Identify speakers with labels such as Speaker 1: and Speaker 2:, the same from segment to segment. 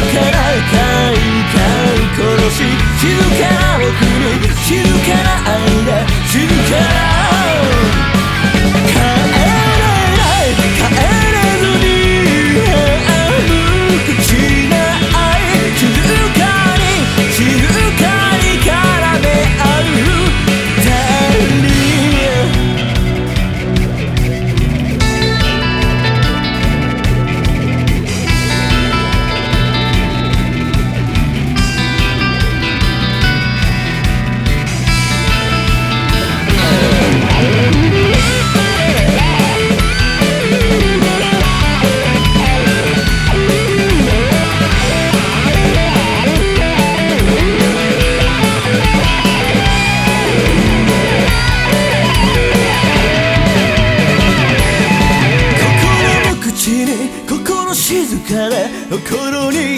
Speaker 1: から大会殺し静かな僕に静かな愛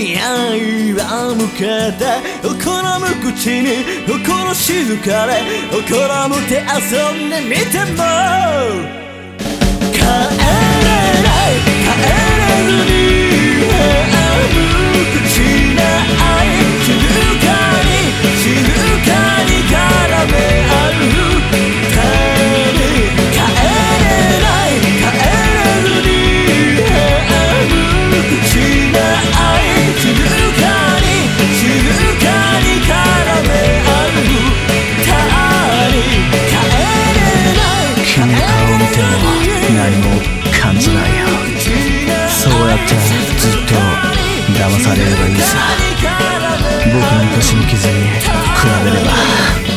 Speaker 1: 心に愛は向けて怒む口に心静かで怒らむて遊んでみても。騙されればいいさ。僕の昔の傷に比べれば。